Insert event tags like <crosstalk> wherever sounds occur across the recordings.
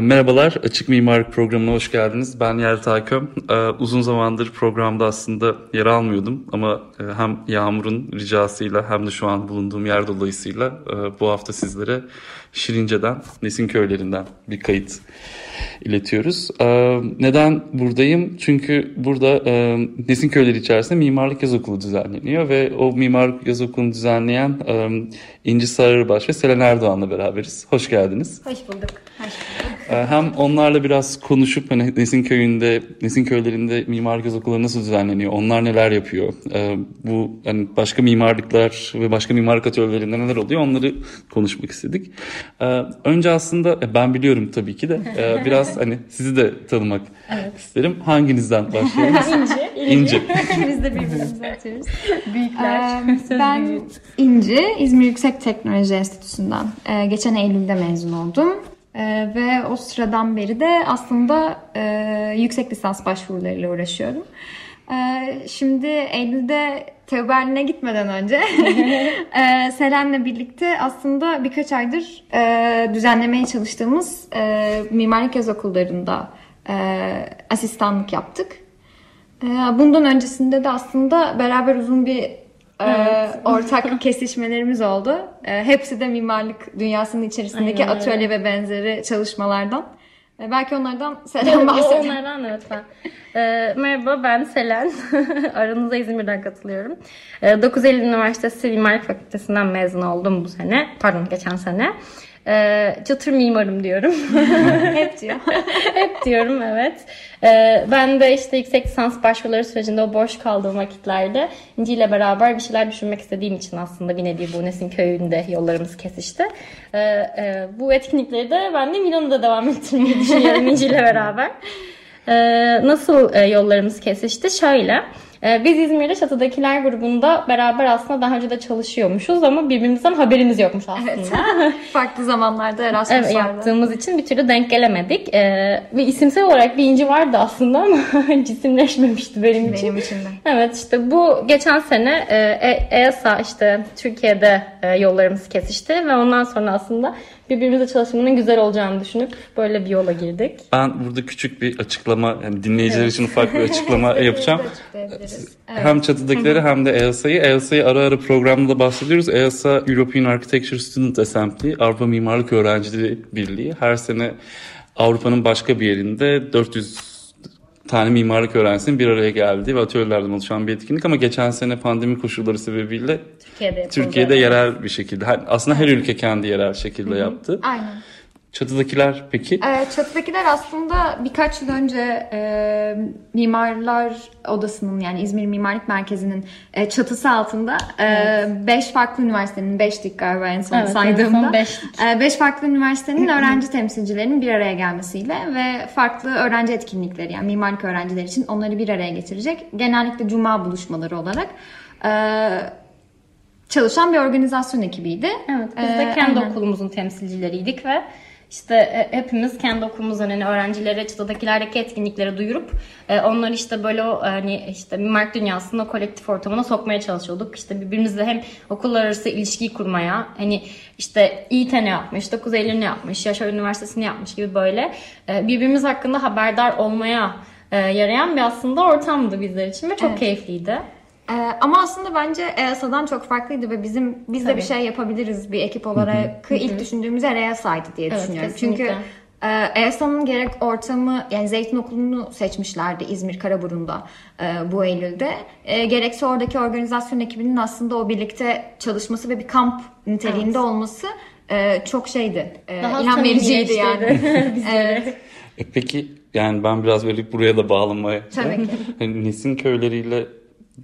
Merhabalar, Açık Mimarlık programına hoş geldiniz. Ben Yelta Köm. Ee, Uzun zamandır programda aslında yer almıyordum ama e, hem Yağmur'un ricasıyla hem de şu an bulunduğum yer dolayısıyla e, bu hafta sizlere Şirince'den, Nesin Köylerinden bir kayıt iletiyoruz. Ee, Neden buradayım? Çünkü burada e, Nesin Köyleri içerisinde Mimarlık Yaz Okulu düzenleniyor ve o Mimarlık Yaz Okulu'nu düzenleyen İnci Sarıbaş ve Selen Erdoğan'la beraberiz. Hoş geldiniz. Hoş bulduk. Hoş bulduk. Ee, Hem onlarla biraz konuşup hani Nesin köyünde, Nesin köylerinde mimarlık yaz okulları nasıl düzenleniyor, onlar neler yapıyor, ee, bu hani başka mimarlıklar ve başka mimarlık atölyelerinde neler oluyor onları konuşmak istedik. Ee, Önce aslında e, ben biliyorum tabii ki de e, biraz hani sizi de tanımak isterim. Hanginizden başlayalım? <laughs> İnci. İnci. <laughs> Biz de birbirimize atıyoruz. Büyükler. Ee, ben İnci, İzmir Yüksek Teknoloji Enstitüsü'nden e, geçen Eylül'de mezun oldum. E, ve o sıradan beri de aslında e, yüksek lisans başvurularıyla uğraşıyorum. E, şimdi Eylül'de Teoberlin'e gitmeden önce <laughs> e, Selen'le birlikte aslında birkaç aydır e, düzenlemeye çalıştığımız e, mimarlık yaz okullarında e, asistanlık yaptık. Ee, Bundan öncesinde de aslında beraber uzun bir e, <laughs> ortak kesişmelerimiz oldu. E, hepsi de mimarlık dünyasının içerisindeki Aynen öyle. atölye ve benzeri çalışmalardan. E, belki onlardan <laughs> Selen Evet, bahseder. onlardan evet ben. Ee, merhaba ben Selen. <laughs> Aranıza İzmir'den katılıyorum. Ee, 9 Eylül Üniversitesi Mimarlık Fakültesinden mezun oldum bu sene. Pardon geçen sene. Ee, çatır mimarım diyorum. <laughs> Hep diyor. Hep diyorum evet. Ee, ben de işte yüksek lisans başvuruları sürecinde o boş kaldığım vakitlerde İnci ile beraber bir şeyler düşünmek istediğim için aslında bir nevi bu Nesin köyünde yollarımız kesişti. Ee, e, bu etkinlikleri de ben de Milano'da devam ettirmeyi düşünüyorum İnci ile beraber. Ee, nasıl e, yollarımız kesişti? Şöyle. E, Biz İzmir'de Çatıdakiler grubunda beraber aslında daha önce de çalışıyormuşuz ama birbirimizden haberimiz yokmuş aslında. Evet. <laughs> Farklı zamanlarda Evet, Erasmus'larda. yaptığımız için bir türlü denk gelemedik. Ee, ve isimsel olarak bir inci vardı aslında ama <laughs> cisimleşmemişti benim için. Benim için de. Evet işte bu geçen sene e, E- EASA işte Türkiye'de e, yollarımız kesişti ve ondan sonra aslında birbirimizle çalışmanın güzel olacağını düşünüp böyle bir yola girdik. Ben burada küçük bir açıklama, yani dinleyiciler için ufak bir açıklama yapacağım. Açıklayabiliriz. Hem çatıdakileri hem de EASA'yı. EASA'yı ara ara programda da bahsediyoruz. EASA European Architecture Student Assembly, Avrupa Mimarlık Öğrencileri Birliği. Her sene Avrupa'nın başka bir yerinde 400 tane mimarlık öğrencisinin bir araya geldiği ve atölyelerden oluşan bir etkinlik ama geçen sene pandemi koşulları sebebiyle Türkiye'de. Türkiye'de yerel bir şekilde, aslında her ülke kendi yerel şekilde yaptı. Aynen. Çatıdakiler peki? Ee, Çatıdakiler aslında birkaç yıl önce e, Mimarlar Odası'nın yani İzmir Mimarlık Merkezi'nin e, çatısı altında 5 farklı üniversitenin 5'lik galiba en son Evet, saydığımda son beştik. 5 farklı üniversitenin öğrenci temsilcilerinin bir araya gelmesiyle ve farklı öğrenci etkinlikleri yani mimarlık öğrencileri için onları bir araya getirecek genellikle cuma buluşmaları olarak e, çalışan bir organizasyon ekibiydi. Evet, biz de Ee, kendi aynen. okulumuzun temsilcileriydik ve işte e, hepimiz kendi okulumuzun hani öğrencilere çıtadakilerdeki etkinlikleri duyurup e, onları işte böyle o hani işte mimarlık dünyasının o kolektif ortamına sokmaya çalışıyorduk. İşte birbirimizle hem okullar arası ilişkiyi kurmaya hani işte İİTE ne yapmış, 9 Eylül ne yapmış, Yaşar Üniversitesi'ni yapmış gibi böyle e, birbirimiz hakkında haberdar olmaya e, yarayan bir aslında ortamdı bizler için ve çok Evet. keyifliydi. Ee, ama aslında bence EASA'dan çok farklıydı ve bizim biz de Tabii. bir şey yapabiliriz bir ekip olarak ilk düşündüğümüz yer EASA'ydı diye Evet, düşünüyorum. kesinlikle. Çünkü e, EASA'nın gerek ortamı yani Zeytin Okulu'nu seçmişlerdi İzmir Karaburun'da e, bu Eylül'de. E, gerekse oradaki organizasyon ekibinin aslında o birlikte çalışması ve bir kamp niteliğinde olması e, çok şeydi. E, Daha ilham vericiydi yani. <laughs> evet. E peki yani ben biraz böyle buraya da bağlamaya Tabii ki. <laughs> Hani Nesin köyleriyle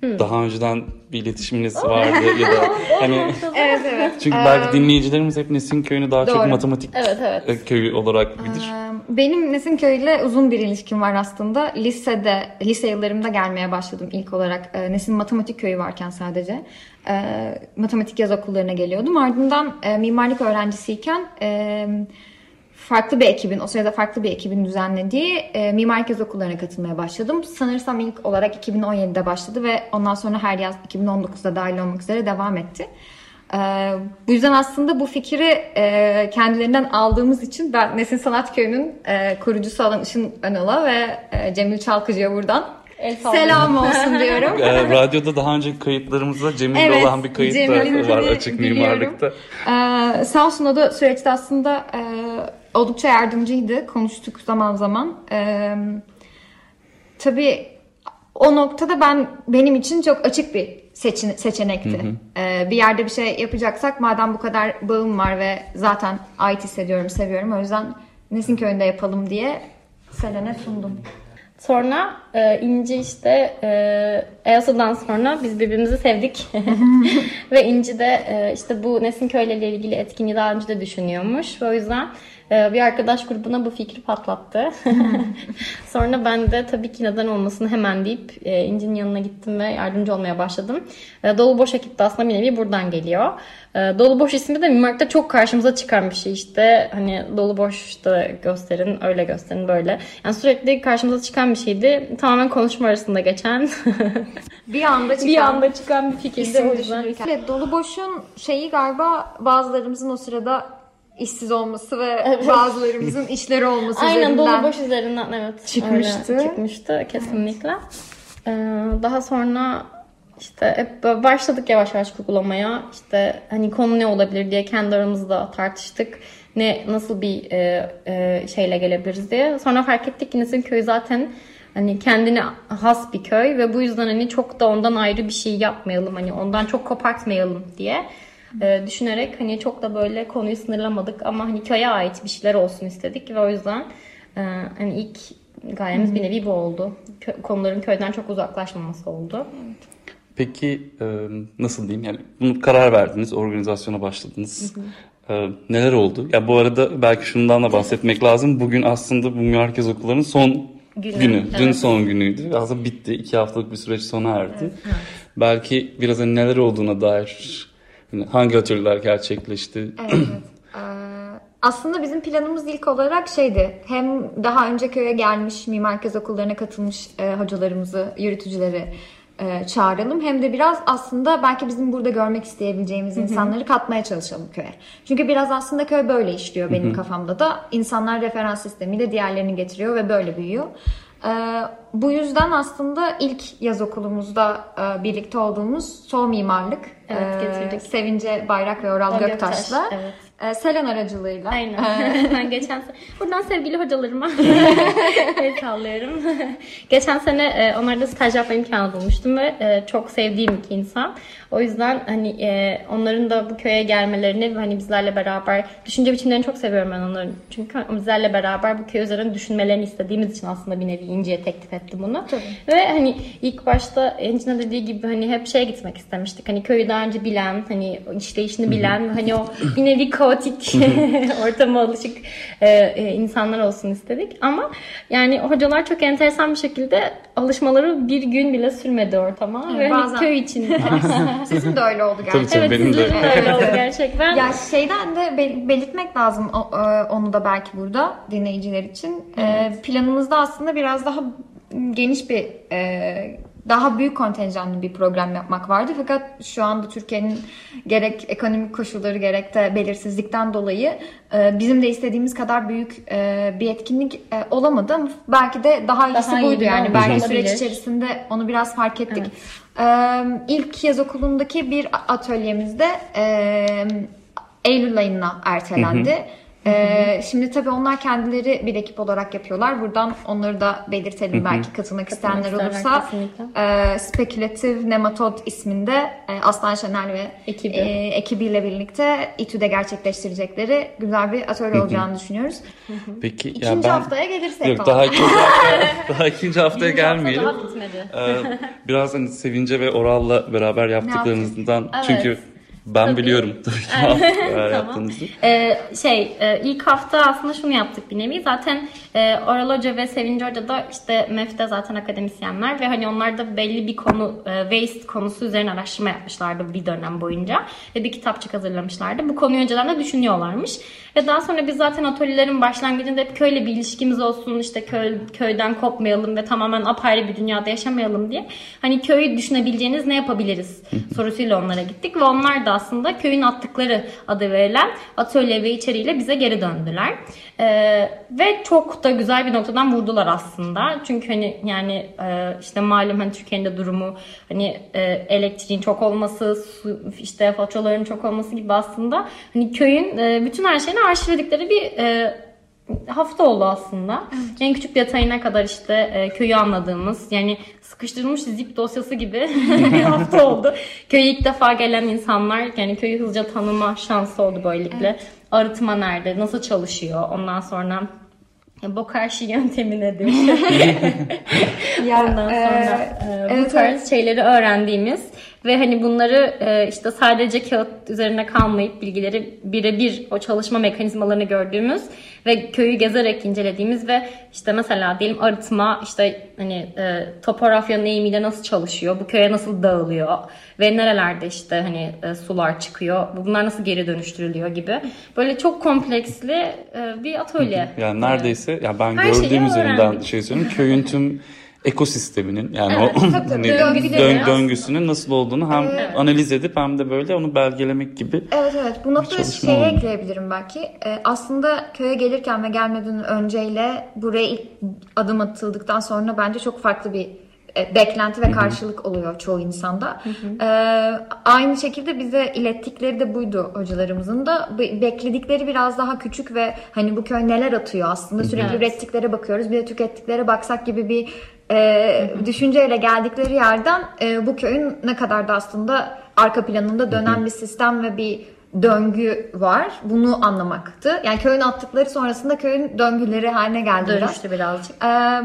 daha önceden bir iletişiminiz vardı ya da <laughs> hani Evet evet. çünkü belki dinleyicilerimiz hep Nesin Köyü'nü daha çok Doğru. matematik Evet, evet. e, köyü olarak bilir. Ee, Benim Nesinköy ile uzun bir ilişkim var aslında. Lisede, lise yıllarımda gelmeye başladım ilk olarak. Ee, Nesin Matematik Köyü varken sadece. Ee, matematik yaz okullarına geliyordum. Ardından e, mimarlık öğrencisiyken e, farklı bir ekibin, o sırada farklı bir ekibin düzenlediği e, mimarlık yaz okullarına katılmaya başladım. Sanırsam ilk olarak 2017'de başladı ve ondan sonra her yaz 2019'da dahil olmak üzere devam etti. Ee, bu yüzden aslında bu fikri e, kendilerinden aldığımız için ben Nesin Sanat Köyü'nün e, kurucusu olan Işın Önal'a ve e, Cemil Çalkıcı'ya buradan El selam olsun diyorum. Ee, <laughs> radyoda daha önceki kayıtlarımızda Cemil'le Evet, olan bir kayıt da var açık biliyorum. mimarlıkta. Ee, sağ olsun o da süreçte aslında e, oldukça yardımcıydı. Konuştuk zaman zaman. Ee, tabii o noktada ben benim için çok açık bir seçin, seçenekti. Ee, bir yerde bir şey yapacaksak madem bu kadar bağım var ve zaten ait hissediyorum, seviyorum. O yüzden Nesin Köyü'nde yapalım diye Selen'e sundum. Sonra e, İnci işte e, EASA'dan sonra biz birbirimizi sevdik. <laughs> Ve İnci de e, işte bu Nesinköy ile ilgili etkinliği daha önce de düşünüyormuş. Ve o yüzden e, bir arkadaş grubuna bu fikri patlattı. <laughs> sonra ben de tabii ki neden olmasın hemen deyip e, İnci'nin yanına gittim ve yardımcı olmaya başladım. E, Dolu Boş ekip de aslında bir nevi buradan geliyor. Dolu Boş ismi de mimarlıkta çok karşımıza çıkan bir şey işte. Hani Dolu Boş da gösterin, öyle gösterin, böyle. Yani sürekli karşımıza çıkan bir şeydi. Tamamen konuşma arasında geçen. Bir anda çıkan bir anda çıkan bir fikirdi. O yüzden. Evet, Dolu Boş'un şeyi galiba bazılarımızın o sırada işsiz olması ve <laughs> bazılarımızın işleri olması Aynen üzerinden. dolu boş üzerinden evet. Çıkmıştı. öyle çıkmıştı kesinlikle. Ee, daha sonra işte hep başladık yavaş yavaş kurgulamaya. İşte hani konu ne olabilir diye kendi aramızda tartıştık. Ne nasıl bir e, e, şeyle gelebiliriz diye. Sonra fark ettik ki Nesin Köyü zaten hani kendine has bir köy ve bu yüzden hani çok da ondan ayrı bir şey yapmayalım. Hani ondan çok kopartmayalım diye e, düşünerek hani çok da böyle konuyu sınırlamadık ama hani köye ait bir şeyler olsun istedik ve o yüzden e, hani ilk gayemiz bir nevi bu oldu. Kö- konuların köyden çok uzaklaşmaması oldu. Peki e, nasıl diyeyim yani bunu karar verdiniz, organizasyona başladınız. E, neler oldu? Ya bu arada belki şundan da bahsetmek lazım. Bugün aslında bu mimarlık yaz okullarının son Günü, günü. Dün evet. son günüydü. Aslında bitti. iki haftalık bir süreç sona erdi. Belki biraz hani neler olduğuna dair hani hangi atölyeler gerçekleşti? Evet. Ee, aslında bizim planımız ilk olarak şeydi. Hem daha önce köye gelmiş mimar kez okullarına katılmış e, hocalarımızı, yürütücüleri e, çağıralım. Hem de biraz aslında belki bizim burada görmek isteyebileceğimiz insanları katmaya çalışalım köye. Çünkü biraz aslında köy böyle işliyor benim kafamda da. İnsanlar referans sistemiyle diğerlerini getiriyor ve böyle büyüyor. Ee, bu yüzden aslında ilk yaz okulumuzda e, birlikte olduğumuz Sol Mimarlık, Evet, e. Sevince Bayrak ve Oral Oral Göktaş'la Göktaş, evet. E, Selen aracılığıyla. Aynen. <laughs> ben geçen sene buradan sevgili hocalarıma <laughs> el sallıyorum. <laughs> geçen sene e, onlarda staj yapma imkanı bulmuştum ve e, çok sevdiğim iki insan. O yüzden hani e, onların da bu köye gelmelerini ve hani bizlerle beraber düşünce biçimlerini çok seviyorum ben onların. Çünkü bizlerle beraber bu köy üzerine düşünmelerini istediğimiz için aslında bir nevi İnci'ye teklif ettim bunu. Ve hani ilk başta Enci'nin dediği gibi hani hep şeye gitmek istemiştik. Hani köyü daha önce bilen, hani işleyişini bilen hani o bir nevi kaotik <laughs> ortama alışık e, e, insanlar olsun istedik. Ama yani hocalar çok enteresan bir şekilde alışmaları bir gün bile sürmedi ortama. ve hani bazen- köy için <laughs> Sizin de öyle oldu gerçekten. Tabii, Evet benim de. de öyle oldu gerçekten. Ya şeyden de bel- belirtmek lazım o- e, onu da belki burada dinleyiciler için. E, Planımızda aslında biraz daha geniş bir e, daha büyük kontenjanlı bir program yapmak vardı. Fakat şu anda Türkiye'nin gerek ekonomik koşulları gerek de belirsizlikten dolayı e, bizim de istediğimiz kadar büyük e, bir etkinlik e, olamadı. Ama Belki de daha iyisi Daha iyi buydu bir yani. Belki olabilir. süreç içerisinde onu biraz fark ettik. Ee, ilk yaz okulundaki bir atölyemizde Eylül ayına ertelendi. Ee, şimdi tabii onlar kendileri bir ekip olarak yapıyorlar. Buradan onları da belirtelim belki katılmak isteyenler isterler olursa. E, Spekülatif Nematod isminde e, Aslan Şener ve Ekibi. e, ekibiyle birlikte İTÜ'de gerçekleştirecekleri güzel bir atölye olacağını düşünüyoruz. Peki ya İkinci ben haftaya gelirsek Yok falan. daha ikinci <laughs> haftaya, daha ikinci haftaya Birinci hafta gelmeyelim. Daha bitmedi. Ee, biraz hani Sevince ve Oral'la beraber yaptıklarınızdan Evet. çünkü ben Tabii. biliyorum <laughs> tabii ki yaptığınızı. Ee, şey e, ilk hafta aslında şunu yaptık bir nevi. Zaten e, Oral Hoca ve Sevinci Hoca da işte MEF'te zaten akademisyenler ve hani onlar da belli bir konu e, waste konusu üzerine araştırma yapmışlardı bir dönem boyunca ve bir kitapçık hazırlamışlardı. Bu konuyu önceden de düşünüyorlarmış. Ve daha sonra biz zaten atölyelerin başlangıcında hep köyle bir ilişkimiz olsun işte köy, köyden kopmayalım ve tamamen apayrı bir dünyada yaşamayalım diye. Hani köyü düşünebileceğiniz ne yapabiliriz sorusuyla onlara gittik ve onlar da aslında köyün attıkları adı verilen atölye ve içeriğiyle bize geri döndüler. Ee, ve çok da güzel bir noktadan vurdular aslında. Çünkü hani yani e, işte malum hani Türkiye'nin de durumu hani e, elektriğin çok olması, su, işte faturaların çok olması gibi aslında hani köyün e, bütün her şeyini arşivledikleri bir e, hafta oldu aslında. En küçük detayına kadar işte e, köyü anladığımız yani sıkıştırılmış zip dosyası gibi <laughs> bir hafta oldu. Köye ilk defa gelen insanlar yani köyü hızlıca tanıma şansı oldu böylelikle. Arıtma nerede, nasıl çalışıyor ondan sonra e, bokashi yöntemi nedir? <laughs> <laughs> Ya, Ondan e, sonra e, bu evet, tarz evet. şeyleri öğrendiğimiz ve hani bunları e, işte sadece kağıt üzerine kalmayıp bilgileri birebir o çalışma mekanizmalarını gördüğümüz ve köyü gezerek incelediğimiz ve işte mesela diyelim arıtma işte hani e, topografyanın eğimiyle nasıl çalışıyor, bu köye nasıl dağılıyor ve nerelerde işte hani e, sular çıkıyor, bunlar nasıl geri dönüştürülüyor gibi böyle çok kompleksli e, bir atölye. Yani neredeyse ya ben Her gördüğüm üzerinden şey söyleyeyim. Köyün tüm <laughs> ekosisteminin yani Evet, o tabii, <laughs> hani dön- döngüsünün nasıl olduğunu hem analiz edip hem de böyle onu belgelemek gibi. Evet evet bu noktada şeye oldu. ekleyebilirim belki. Ee, aslında köye gelirken ve gelmeden önceyle buraya ilk adım atıldıktan sonra bence çok farklı bir e, beklenti ve karşılık oluyor çoğu insanda. Ee, aynı şekilde bize ilettikleri de buydu hocalarımızın da. Be- Bekledikleri biraz daha küçük ve hani bu köy neler atıyor aslında sürekli Evet. ürettiklere bakıyoruz bir de tükettiklere baksak gibi bir e, düşünceyle geldikleri yerden e, bu köyün ne kadar da aslında arka planında dönen bir sistem ve bir döngü var. Bunu anlamaktı. Yani köyün attıkları sonrasında köyün döngüleri haline geldi biraz. Dönüştü birazcık. Ee,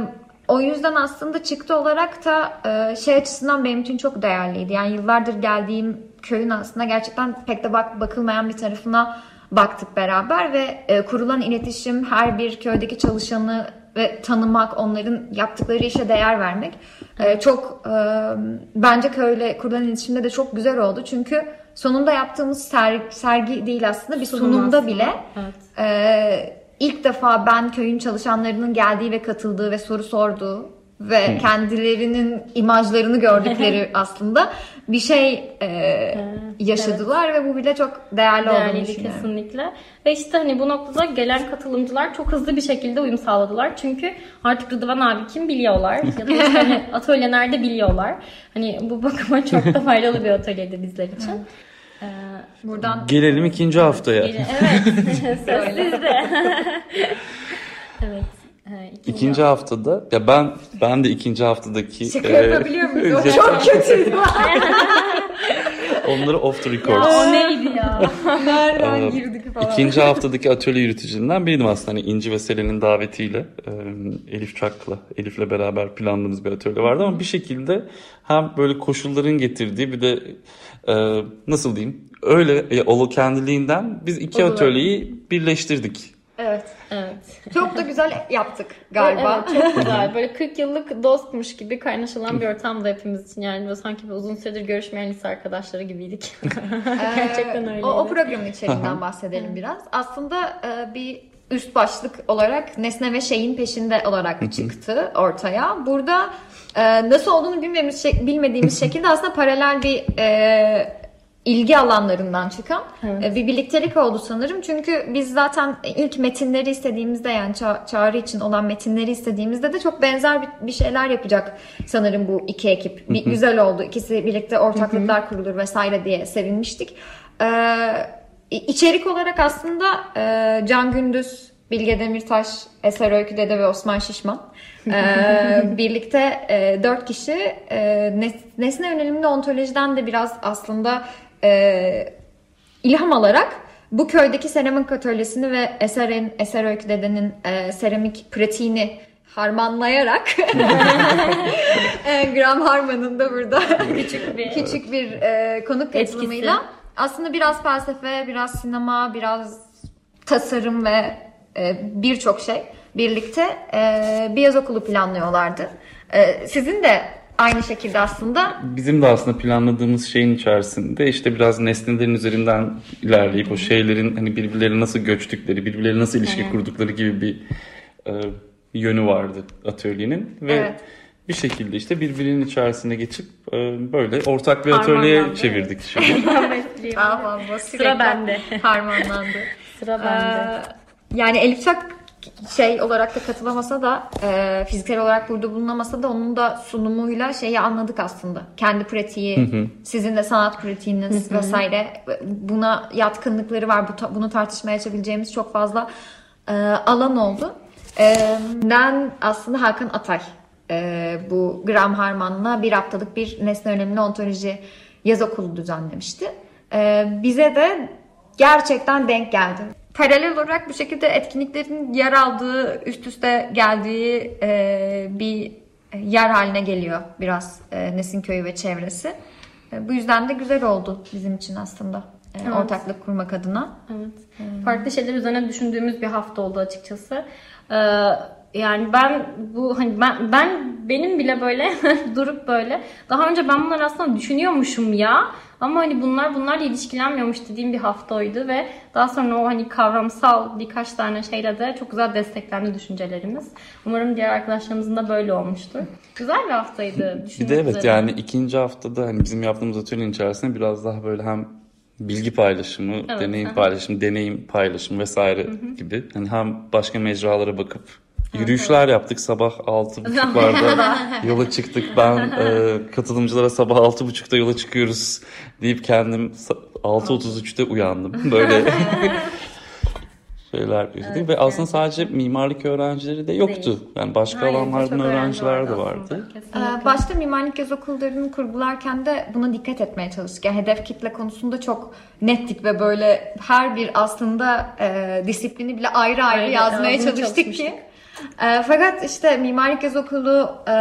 o yüzden aslında çıktı olarak da e, şey açısından benim için çok değerliydi. Yani yıllardır geldiğim köyün aslında gerçekten pek de bak bakılmayan bir tarafına baktık beraber ve e, kurulan iletişim her bir köydeki çalışanı ve tanımak, onların yaptıkları işe değer vermek e, çok e, bence köyle kurulan iletişimde de çok güzel oldu. Çünkü sonunda yaptığımız ser- sergi değil aslında bir Sunum sunumda aslında. bile Evet. İlk defa ben köyün çalışanlarının geldiği ve katıldığı ve soru sorduğu ve kendilerinin imajlarını gördükleri <laughs> aslında bir şey e, yaşadılar ve bu bile çok değerli, olduğunu Değerliydi düşünüyorum. kesinlikle. Ve işte hani bu noktada gelen katılımcılar çok hızlı bir şekilde uyum sağladılar. Çünkü artık Rıdvan abi kim biliyorlar. Ya da işte hani <laughs> atölye nerede biliyorlar. Hani bu bakıma çok da faydalı bir <laughs> atölyeydi bizler için. Ee, Buradan Gelelim ikinci haftaya. biri- evet. <laughs> Söz sizde. <laughs> evet. Ee, ikinci İkinci haftada ya ben ben de ikinci haftadaki şaka e, yapabiliyor muyuz? <laughs> Çok kötüydü. Onları off the Ya records. o neydi ya? Nereden Ee, girdik falan. İkinci haftadaki atölye yürütücülerinden biriydim aslında. Hani İnci ve Selen'in davetiyle e, Elif Çak'la, Elif'le beraber planladığımız bir atölye vardı ama bir şekilde hem böyle koşulların getirdiği bir de e, nasıl diyeyim öyle e, o kendiliğinden biz iki Olur. atölyeyi birleştirdik. Çok da güzel yaptık galiba. Evet çok <laughs> güzel. Böyle 40 yıllık dostmuş gibi kaynaşılan bir ortamda hepimiz için. Yani böyle sanki bir uzun süredir görüşmeyen lise arkadaşları gibiydik. <laughs> Gerçekten öyleydi. O, o programın içeriğinden bahsedelim biraz. Aslında e, bir üst başlık olarak nesne ve şeyin peşinde olarak çıktı ortaya. Burada e, nasıl olduğunu bilmediğimiz, şek- bilmediğimiz <laughs> şekilde aslında paralel bir e, ilgi alanlarından çıkan Evet. e, bir birliktelik oldu sanırım. Çünkü biz zaten ilk metinleri istediğimizde yani ça- çağrı için olan metinleri istediğimizde de çok benzer bir, bir şeyler yapacak sanırım bu iki ekip. Bir, güzel oldu. İkisi birlikte ortaklıklar kurulur vesaire diye sevinmiştik. Ee, içerik olarak aslında e, Can Gündüz, Bilge Demirtaş, Eser Öykü Dede ve Osman Şişman e, <laughs> birlikte e, dört kişi e, nes- nesne yönelimli ontolojiden de biraz aslında e, ilham alarak bu köydeki seramik atölyesini ve Eser'in, Eser Öykü Dede'nin e, seramik pratiğini harmanlayarak <laughs> e, Graham Harman'ın da burada Küçük bir küçük bir e, konuk Etkisi. katılımıyla aslında biraz felsefe, biraz sinema, biraz tasarım ve e, birçok şey birlikte e, bir yaz okulu planlıyorlardı. E, sizin de aynı şekilde aslında Bizim de aslında planladığımız şeyin içerisinde işte biraz nesnelerin üzerinden ilerleyip o şeylerin hani birbirlerine nasıl göçtükleri, birbirlerine nasıl ilişki kurdukları gibi bir e, yönü vardı atölyenin ve Evet. bir şekilde işte birbirinin içerisine geçip e, böyle ortak bir atölye Harmanlandı, çevirdik <laughs> şimdi. daha fazla sürekli bende. harmanlandı. Sıra bende. Ee, yani Elif Çak şey olarak da katılamasa da e, fiziksel olarak burada bulunamasa da onun da sunumuyla şeyi anladık aslında. Kendi pratiği, sizin de sanat pratiğiniz vesaire buna yatkınlıkları var. Bu bunu tartışmaya açabileceğimiz çok fazla e, alan oldu. E, ben aslında Hakan Atay e, bu Graham Harman'la bir haftalık bir nesne önemli ontoloji yaz okulu düzenlemişti. E, bize de gerçekten denk geldi. Paralel olarak bu şekilde etkinliklerin yer aldığı, üst üste geldiği e, bir yer haline geliyor biraz e, Nesinköy ve çevresi. E, bu yüzden de güzel oldu bizim için aslında e, Evet. ortaklık kurmak adına. Evet. Farklı şeyler üzerine düşündüğümüz bir hafta oldu açıkçası. Ee, yani ben bu hani ben ben benim bile böyle <laughs> durup böyle daha önce ben bunları aslında düşünüyormuşum ya ama hani bunlar bunlarla ilişkilenmiyormuş dediğim bir haftaydı ve daha sonra o hani kavramsal birkaç tane şeyle de çok güzel desteklendi düşüncelerimiz. Umarım diğer arkadaşlarımızın da böyle olmuştur. Güzel bir haftaydı. Bir de evet üzere. yani ikinci haftada hani bizim yaptığımız atölyenin içerisinde biraz daha böyle hem bilgi paylaşımı, Evet, deneyim aha. paylaşımı, deneyim paylaşımı vesaire gibi. Hani hem başka mecralara bakıp yürüyüşler yaptık. Sabah altı buçuklarda <laughs> yola çıktık. Ben e, katılımcılara sabah altı buçukta yola çıkıyoruz deyip kendim sa- 6.33'te uyandım. Böyle şeyler yaşadık ve aslında sadece mimarlık öğrencileri de yoktu. Değil. Yani başka Hayır, alanlardan öğrenciler de vardı. Ee, Başta mimarlık yaz okullarını kurgularken de buna dikkat etmeye çalıştık. Yani hedef kitle konusunda çok nettik ve böyle her bir aslında e, disiplini bile ayrı ayrı Ayrı yazmaya çalıştık ki. E, fakat işte mimarlık yaz okulu e,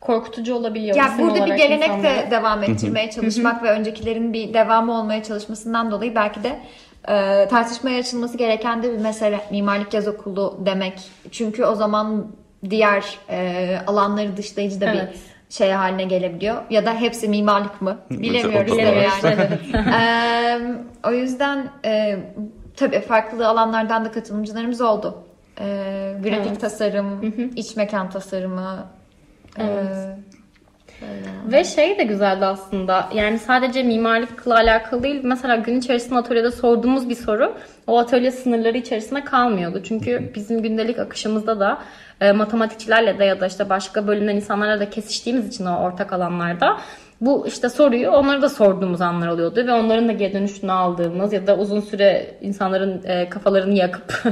korkutucu olabiliyor. ya burada bir gelenek de insanlara. devam ettirmeye çalışmak ve öncekilerin bir devamı olmaya çalışmasından dolayı belki de e, tartışmaya açılması gereken de bir mesele mimarlık yaz okulu demek. Çünkü o zaman diğer e, alanları dışlayıcı da Evet. bir şey haline gelebiliyor. Ya da hepsi mimarlık mı? Bilemiyoruz var. yani. <laughs> E, o yüzden e, tabii farklı alanlardan da katılımcılarımız oldu. E, grafik Evet. tasarım, iç mekan tasarımı, e, Ve şey de güzeldi aslında. Yani sadece mimarlıkla alakalı değil. Mesela gün içerisinde atölyede sorduğumuz bir soru o atölye sınırları içerisinde kalmıyordu. Çünkü bizim gündelik akışımızda da e, matematikçilerle de ya da işte başka bölümden insanlarla da kesiştiğimiz için o ortak alanlarda bu işte soruyu onlara da sorduğumuz anlar oluyordu ve onların da geri dönüşünü aldığımız ya da uzun süre insanların e, kafalarını yakıp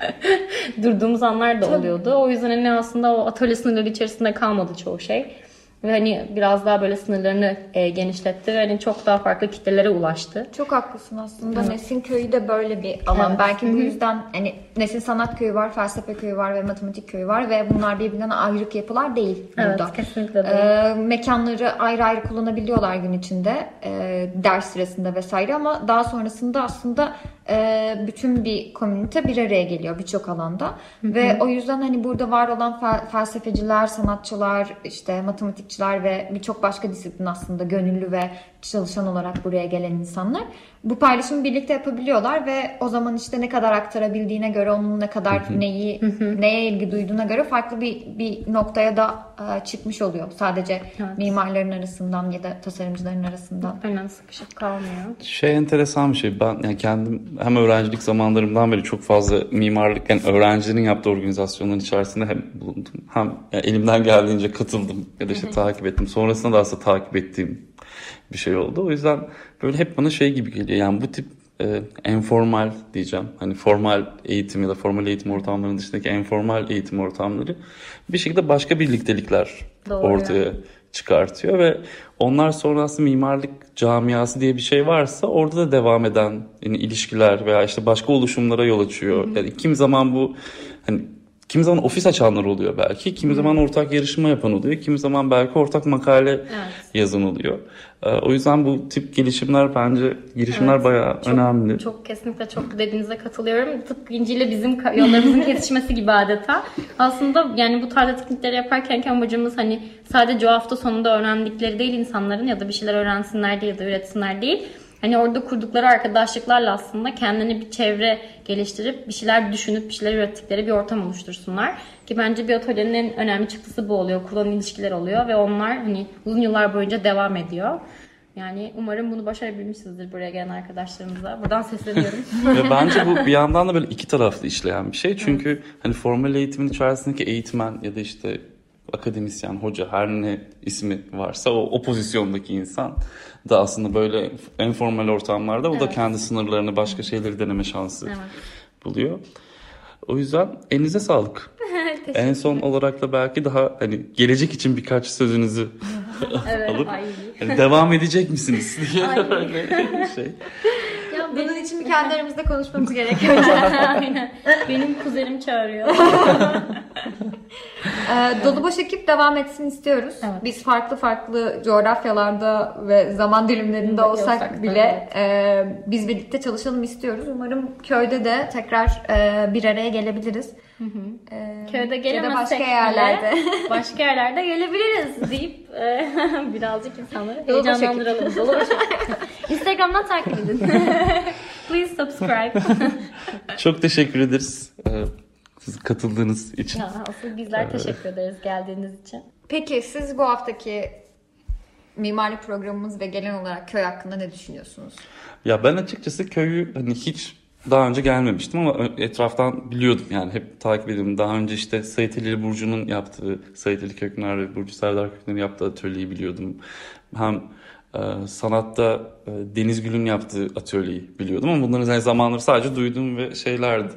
<laughs> durduğumuz anlar da oluyordu. O yüzden hani aslında o atölye sınırları içerisinde kalmadı çoğu şey. Ve hani biraz daha böyle sınırlarını e, genişletti ve hani çok daha farklı kitlelere ulaştı. Çok haklısın aslında. Nesin Köyü de böyle bir alan. Evet. Belki bu yüzden hani Nesin Sanat Köyü var, Felsefe Köyü var ve Matematik Köyü var ve bunlar birbirinden ayrık yapılar değil Evet, burada. kesinlikle değil. Ee, mekanları ayrı ayrı kullanabiliyorlar gün içinde, e, ders sırasında vesaire ama daha sonrasında aslında e, bütün bir komünite bir araya geliyor birçok alanda. Ve o yüzden hani burada var olan fel- felsefeciler, sanatçılar, işte matematikçiler ve birçok başka disiplin aslında gönüllü ve çalışan olarak buraya gelen insanlar bu paylaşımı birlikte yapabiliyorlar ve o zaman işte ne kadar aktarabildiğine göre onun ne kadar neyi neye ilgi duyduğuna göre farklı bir bir noktaya da e, çıkmış oluyor. Sadece Evet. mimarların arasından ya da tasarımcıların arasından. Aynen sıkışıp kalmıyor. Şey enteresan bir şey. Ben yani kendim hem öğrencilik zamanlarımdan beri çok fazla mimarlık yani öğrencilerin yaptığı organizasyonların içerisinde hem bulundum. Hem yani elimden geldiğince katıldım ya da işte takip ettim. Sonrasında da aslında takip ettiğim bir şey oldu. O yüzden böyle hep bana şey gibi geliyor. Yani bu tip e, enformal diyeceğim. Hani formal eğitim ya da formal eğitim ortamlarının dışındaki enformal eğitim ortamları bir şekilde başka birliktelikler Doğru. ortaya çıkartıyor ve onlar sonrası mimarlık camiası diye bir şey varsa orada da devam eden yani ilişkiler veya işte başka oluşumlara yol açıyor. Yani kim zaman bu hani Kimi zaman ofis açanlar oluyor belki. Kimi zaman ortak yarışma yapan oluyor. Kimi zaman belki ortak makale Evet. yazan oluyor. Ee, O yüzden bu tip gelişimler bence girişimler Evet, bayağı çok- önemli. Çok kesinlikle çok dediğinize katılıyorum. Tıpkı İnci ile bizim yollarımızın <laughs> kesişmesi gibi adeta. Aslında yani bu tarz etkinlikleri yaparken amacımız hani sadece o hafta sonunda öğrendikleri değil insanların ya da bir şeyler öğrensinler diye ya da üretsinler değil. Hani orada kurdukları arkadaşlıklarla aslında kendini bir çevre geliştirip bir şeyler düşünüp bir şeyler ürettikleri bir ortam oluştursunlar. Ki bence bir atölyenin en önemli çıktısı bu oluyor. Kurulan ilişkiler oluyor ve onlar hani uzun yıllar boyunca devam ediyor. Yani umarım bunu başarabilmişizdir buraya gelen arkadaşlarımıza. Buradan sesleniyorum. <laughs> Ve bence bu bir yandan da böyle iki taraflı işleyen bir şey. Çünkü hani formal eğitimin içerisindeki eğitmen ya da işte akademisyen, hoca her ne ismi varsa o, o pozisyondaki insan da aslında böyle informal ortamlarda o da Evet. kendi sınırlarını başka şeyleri deneme şansı Evet. buluyor. O yüzden elinize sağlık. <laughs> en son olarak da belki daha hani gelecek için birkaç sözünüzü <laughs> evet, <laughs> alıp hani devam edecek misiniz diye böyle şey. Bunun için bir kendi aramızda konuşmamız gerekiyor. <laughs> Aynen. benim kuzenim çağırıyor. <laughs> Ee, Dolu boş ekip devam etsin istiyoruz. Evet. Biz farklı farklı coğrafyalarda ve zaman dilimlerinde olsak bile e, biz birlikte çalışalım istiyoruz. Umarım köyde de tekrar e, bir araya gelebiliriz. Köyde ya da gelemezsek başka yerlerde. bile <laughs> başka yerlerde gelebiliriz deyip e, <laughs> birazcık insanları heyecanlandıralım. Dolu. <laughs> Instagram'dan takip edin. Please subscribe. Çok teşekkür ederiz. Siz katıldığınız için. ya, asıl bizler teşekkür ederiz geldiğiniz için. Peki siz bu haftaki mimarlık programımız ve genel olarak köy hakkında ne düşünüyorsunuz? Ya ben açıkçası köyü hani hiç daha önce gelmemiştim ama etraftan biliyordum yani hep takip ediyordum. Daha önce işte Sait Ali Burcu'nun yaptığı, Sait Ali Kökner ve Burcu Serdar Kökner'in yaptığı atölyeyi biliyordum. Hem e, sanatta e, Deniz Gül'ün yaptığı atölyeyi biliyordum ama bunların hani zamanları sadece duydum ve şeylerdi.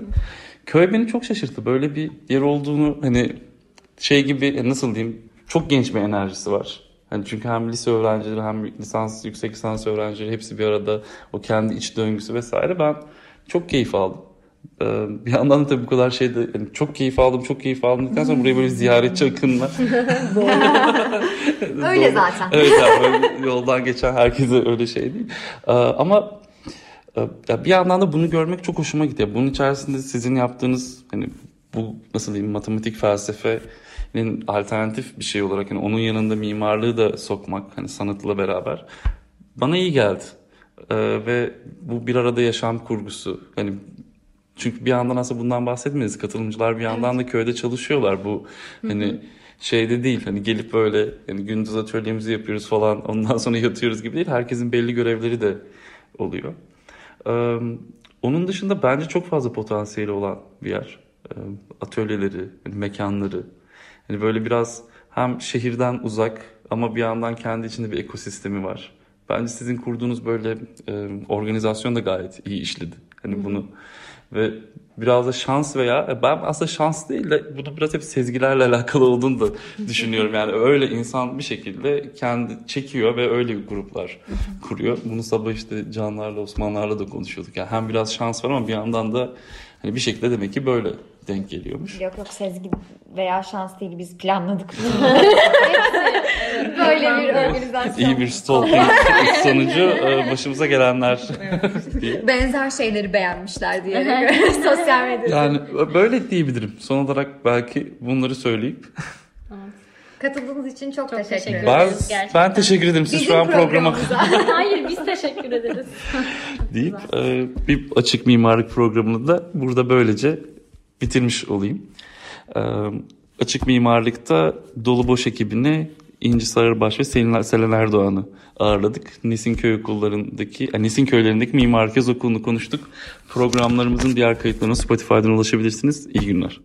Köy beni çok şaşırttı. Böyle bir yer olduğunu hani şey gibi e, nasıl diyeyim çok genç bir enerjisi var. Hani çünkü hem lise öğrencileri hem lisans, yüksek lisans öğrencileri hepsi bir arada o kendi iç döngüsü vesaire ben çok keyif aldım. Ee, bir yandan da tabii bu kadar şeyde yani çok keyif aldım, çok keyif aldım dedikten sonra buraya böyle ziyaretçi akınlar. <laughs> Öyle zaten. Evet yani yoldan geçen herkese öyle şey değil. Ee, ama e, ya bir yandan da bunu görmek çok hoşuma gitti. Bunun içerisinde sizin yaptığınız hani bu nasıl diyeyim matematik felsefenin alternatif bir şey olarak hani onun yanında mimarlığı da sokmak hani sanatla beraber bana iyi geldi. Ee, ve bu bir arada yaşam kurgusu hani çünkü bir yandan aslında bundan bahsetmeyiz. Katılımcılar bir yandan da köyde çalışıyorlar. Bu hani şeyde değil hani gelip böyle yani gündüz atölyemizi yapıyoruz falan <laughs> ondan sonra yatıyoruz gibi değil. Herkesin belli görevleri de oluyor. Ee, onun dışında bence çok fazla potansiyeli olan bir yer. Ee, atölyeleri, hani mekanları. Hani böyle biraz hem şehirden uzak ama bir yandan kendi içinde bir ekosistemi var. Bence sizin kurduğunuz böyle e, organizasyon da gayet iyi işledi. Hani bunu ve biraz da şans veya e, ben aslında şans değil de bunu biraz hep sezgilerle <laughs> alakalı olduğunu da düşünüyorum. Yani öyle insan bir şekilde kendi çekiyor ve öyle gruplar kuruyor. Bunu sabah işte Canlarla, Osmanlarla da konuşuyorduk. Yani hem biraz şans var ama bir yandan da hani bir şekilde demek ki böyle denk geliyormuş. Yok yok sezgi veya şans değil biz planladık. <laughs> Böyle bir organizasyon. İyi bir stalking sonucu e, başımıza gelenler <laughs> diye. Benzer şeyleri beğenmişler diyerek <laughs> sosyal medyada. Yani böyle diyebilirim. Son olarak belki bunları söyleyip Katıldığınız için çok, Çok teşekkür teşekkür ederim. ben, ederiz gerçekten. ben teşekkür ederim siz Bizim şu an programa. Hayır biz teşekkür ederiz. deyip e, bir açık mimarlık programını da burada böylece bitirmiş olayım. E, açık mimarlıkta Dolu Boş ekibini İnci Sarıbaş ve Selin, Selen Erdoğan'ı ağırladık. Nesin Köy okullarındaki, Nesin köylerindeki mimarlık yaz okulunu konuştuk. Programlarımızın diğer kayıtlarına Spotify'dan ulaşabilirsiniz. İyi günler.